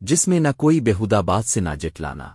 جس میں نہ کوئی بےحدہ بات سے نہ جٹلانا